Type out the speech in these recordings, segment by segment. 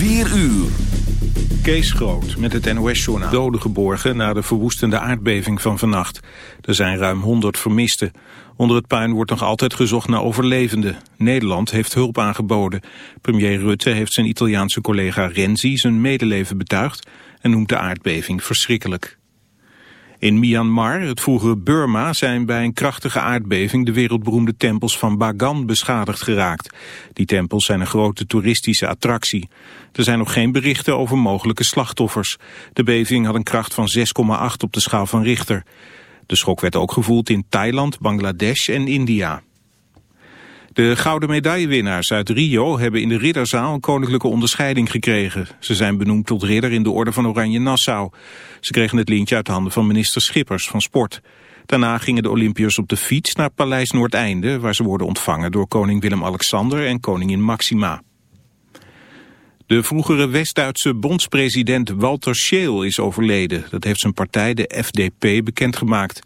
4 uur. Kees Groot met het NOS-journaal. Doden geborgen na de verwoestende aardbeving van vannacht. Er zijn ruim 100 vermisten. Onder het puin wordt nog altijd gezocht naar overlevenden. Nederland heeft hulp aangeboden. Premier Rutte heeft zijn Italiaanse collega Renzi zijn medeleven betuigd... en noemt de aardbeving verschrikkelijk. In Myanmar, het vroegere Burma, zijn bij een krachtige aardbeving de wereldberoemde tempels van Bagan beschadigd geraakt. Die tempels zijn een grote toeristische attractie. Er zijn nog geen berichten over mogelijke slachtoffers. De beving had een kracht van 6,8 op de schaal van Richter. De schok werd ook gevoeld in Thailand, Bangladesh en India. De gouden medaillewinnaars uit Rio hebben in de Ridderzaal een koninklijke onderscheiding gekregen. Ze zijn benoemd tot ridder in de orde van Oranje Nassau. Ze kregen het lintje uit handen van minister Schippers van Sport. Daarna gingen de Olympiërs op de fiets naar Paleis Noordeinde... waar ze worden ontvangen door koning Willem-Alexander en koningin Maxima. De vroegere West-Duitse bondspresident Walter Scheel is overleden. Dat heeft zijn partij, de FDP, bekendgemaakt.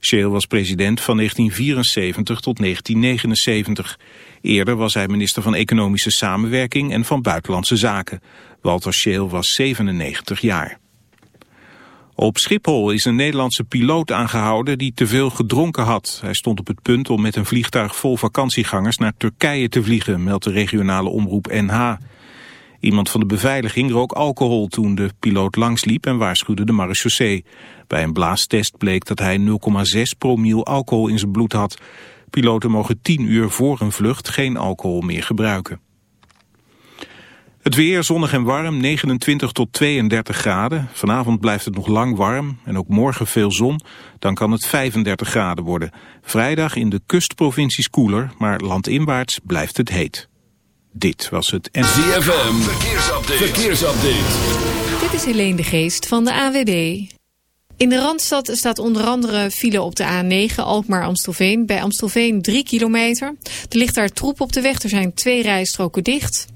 Scheel was president van 1974 tot 1979. Eerder was hij minister van Economische Samenwerking en van Buitenlandse Zaken. Walter Scheel was 97 jaar. Op Schiphol is een Nederlandse piloot aangehouden die te veel gedronken had. Hij stond op het punt om met een vliegtuig vol vakantiegangers naar Turkije te vliegen, meldt de regionale omroep NH. Iemand van de beveiliging rook alcohol toen de piloot langsliep en waarschuwde de marechaussee. Bij een blaastest bleek dat hij 0,6 promiel alcohol in zijn bloed had. Piloten mogen 10 uur voor een vlucht geen alcohol meer gebruiken. Het weer zonnig en warm, 29 tot 32 graden. Vanavond blijft het nog lang warm en ook morgen veel zon. Dan kan het 35 graden worden. Vrijdag in de kustprovincies koeler, maar landinwaarts blijft het heet. Dit was het ZFM, verkeersupdate. verkeersupdate. Dit is Helene de Geest van de AWB. In de Randstad staat onder andere file op de A9 Alkmaar-Amstelveen. Bij Amstelveen 3 kilometer. Er ligt daar troep op de weg. Er zijn twee rijstroken dicht.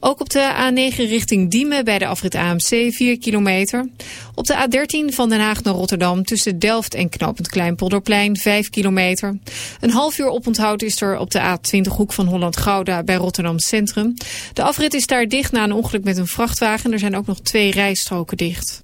Ook op de A9 richting Diemen bij de afrit AMC 4 kilometer. Op de A13 van Den Haag naar Rotterdam tussen Delft en Knopend Kleinpolderplein 5 kilometer. Een half uur oponthoud is er op de A20 hoek van Holland-Gouda bij Rotterdam Centrum. De afrit is daar dicht na een ongeluk met een vrachtwagen. Er zijn ook nog twee rijstroken dicht.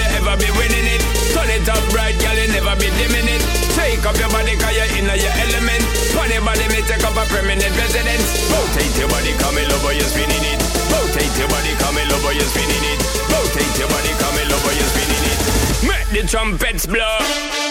it up right, girl, you never be dimming Take up your body, cause you're in your element. Funny body, me take up a permanent residence. Rotate your body, come in over, you're spinning it. Rotate your body, come in over, you're spinning it. Rotate your body, come in over, you're spinning it. Make the trumpets blow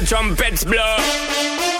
The trumpets blow.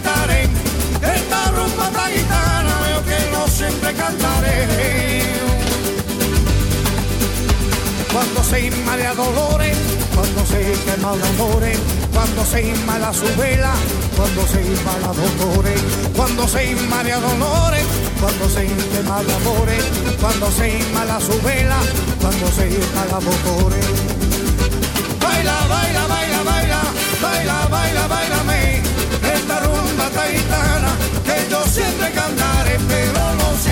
Cantaré. Cuando se inmala dolores, cuando se quema de amores, cuando se inmala su vela, cuando se inmala dolores, cuando se inmala dolores, cuando se quema de amores, cuando se inmala su vela, cuando se inmala dolores. Baila, baila, baila, baila, baila, baila, bailame, esta rumba taitana que yo siempre no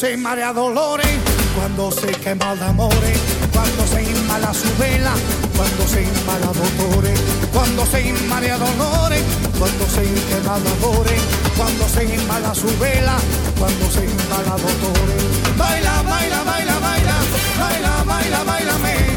Se marea dolores, cuando se quema de amores, cuando se inmala su vela, cuando se inmala dolores, cuando se inmala dolores, cuando se quema cuando se inmala su vela, cuando se inmala dolores. Baila, baila, baila, baila, baila, baila, bailame, esta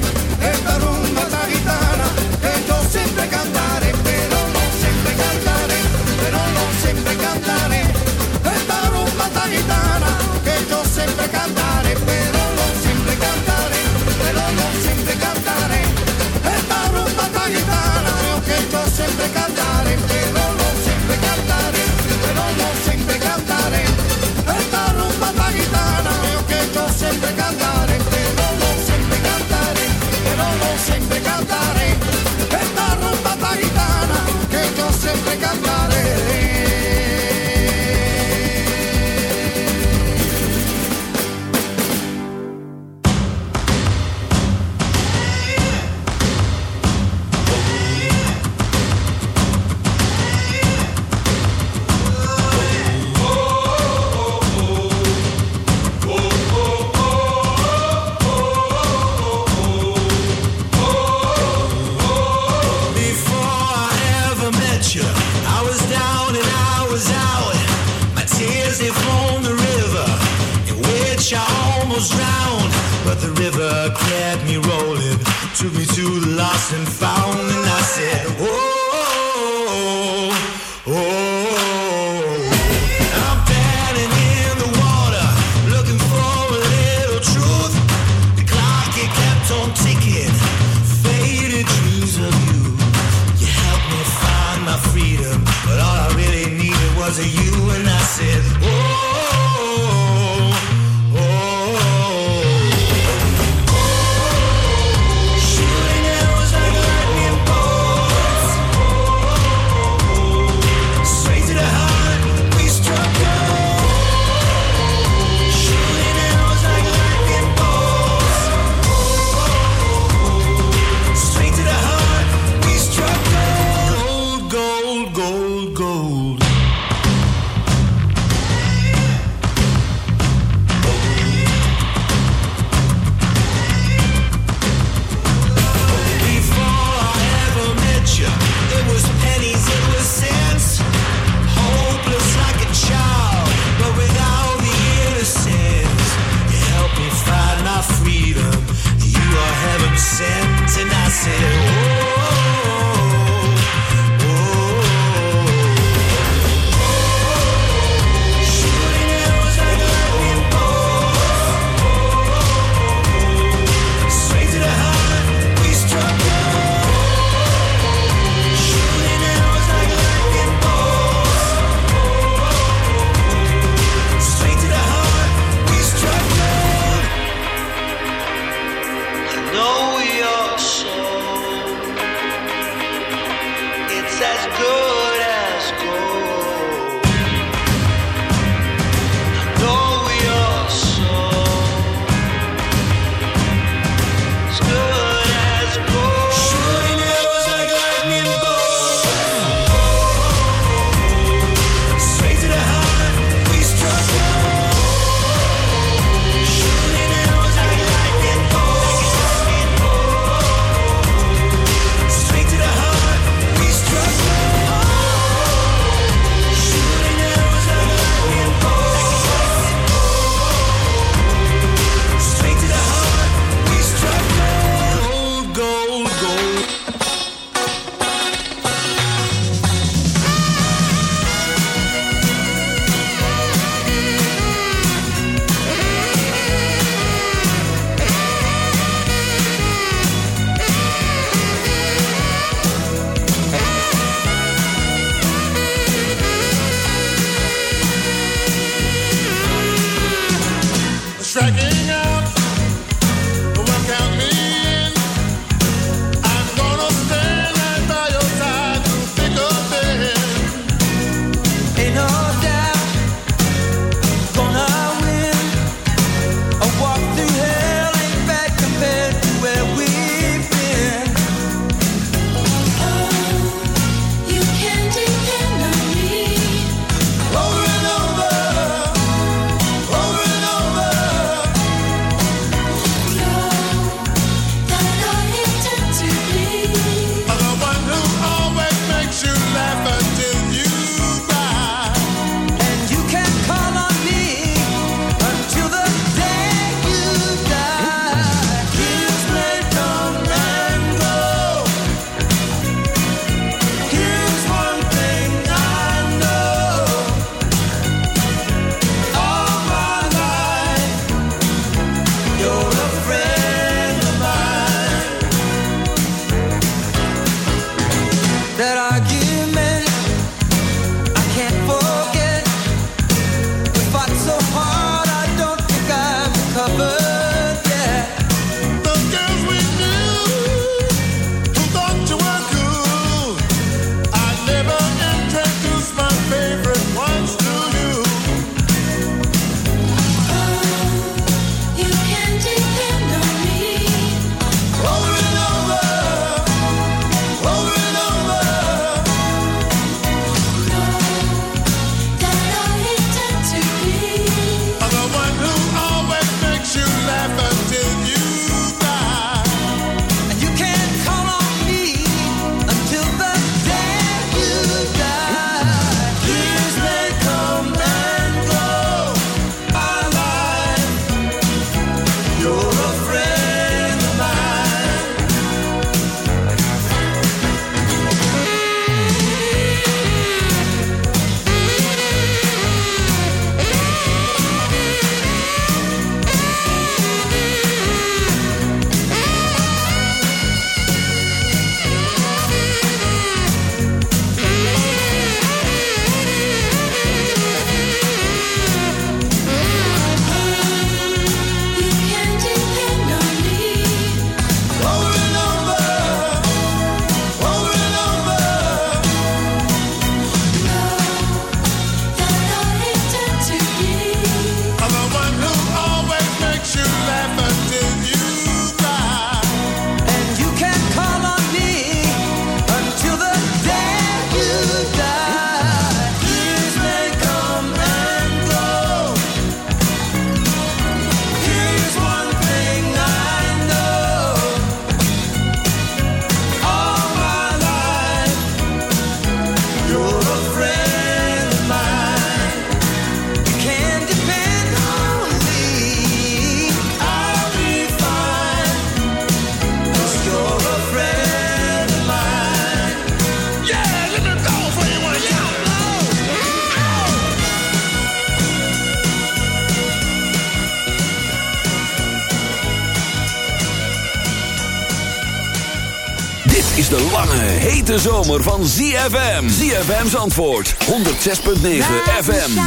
van ZFM. ZFM's antwoord 106.9 FM.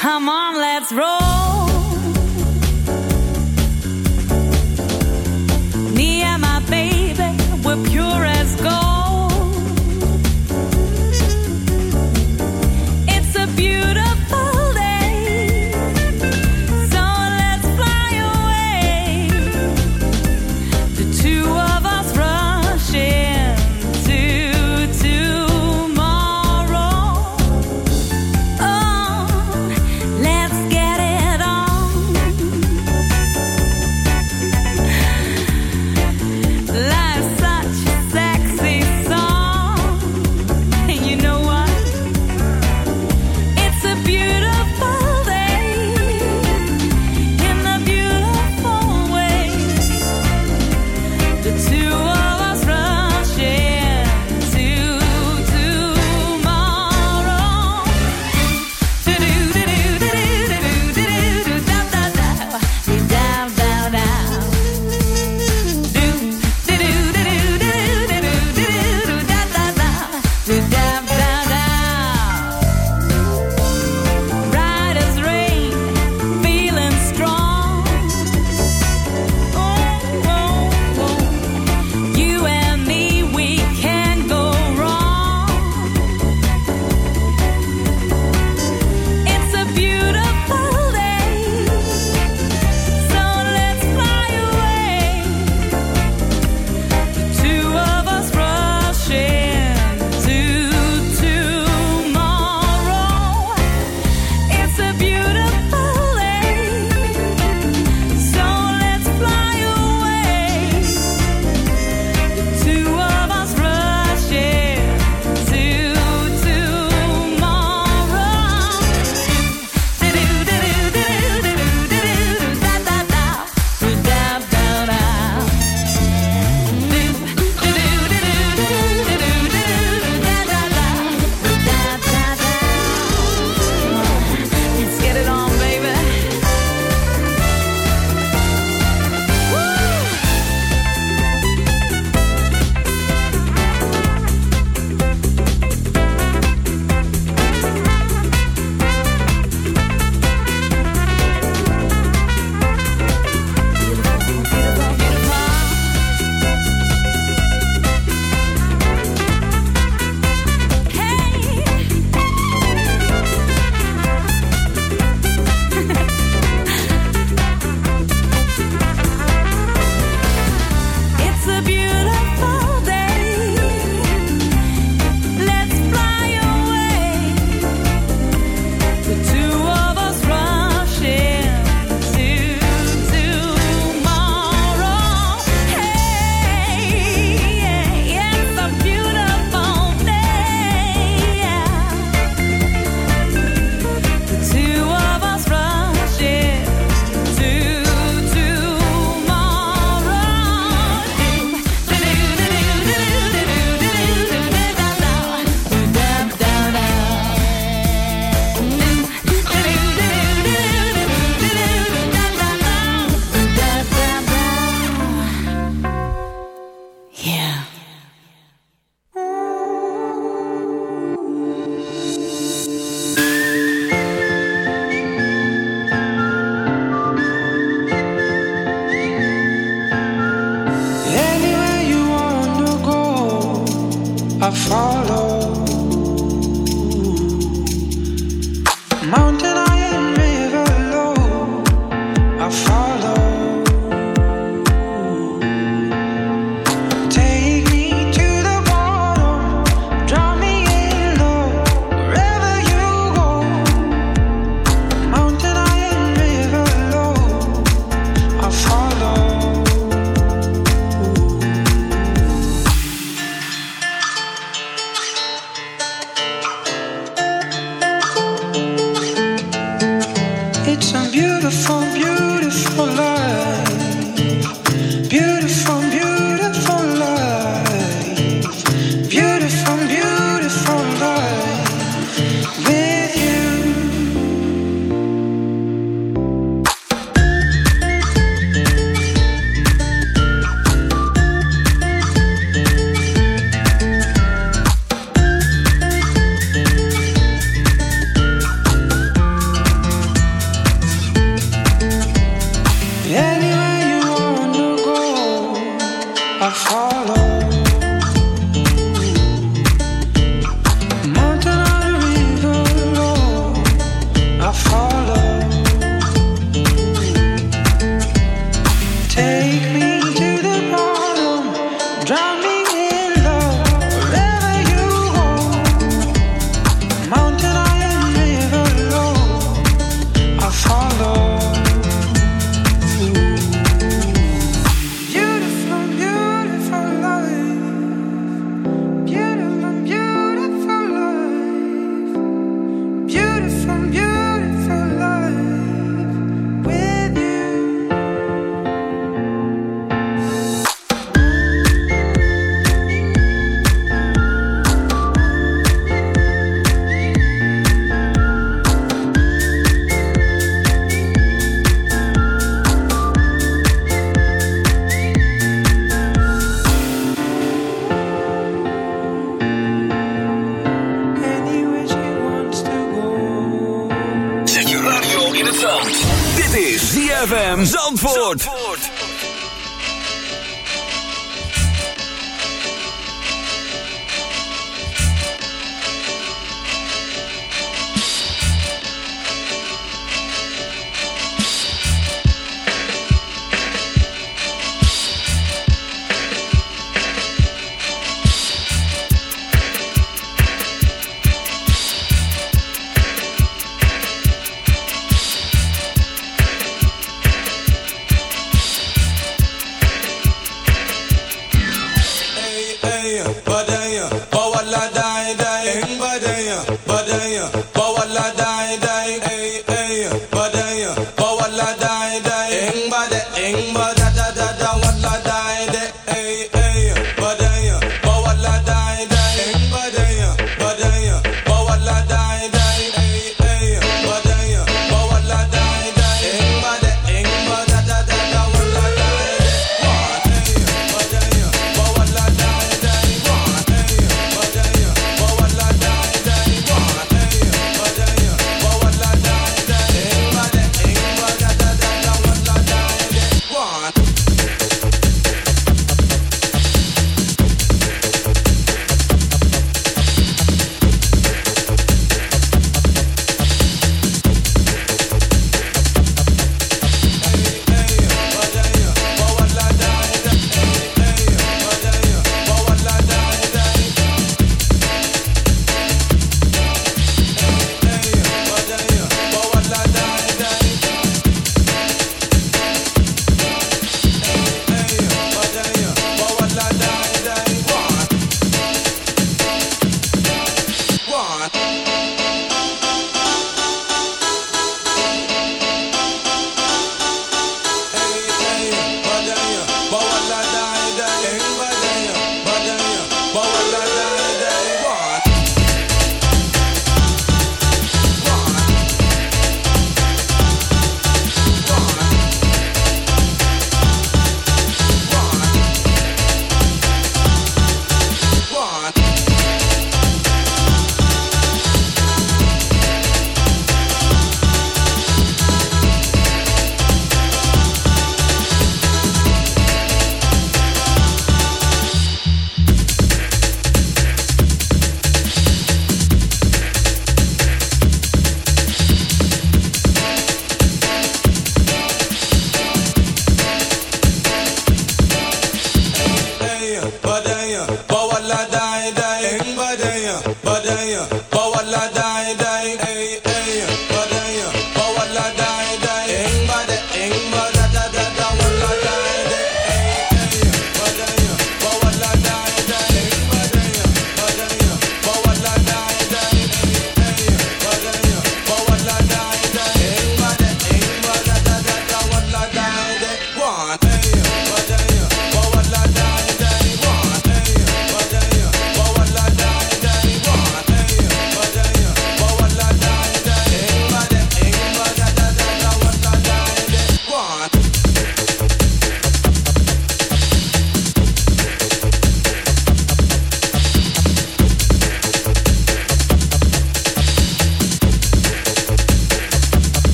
Come on, let's roll. Follow.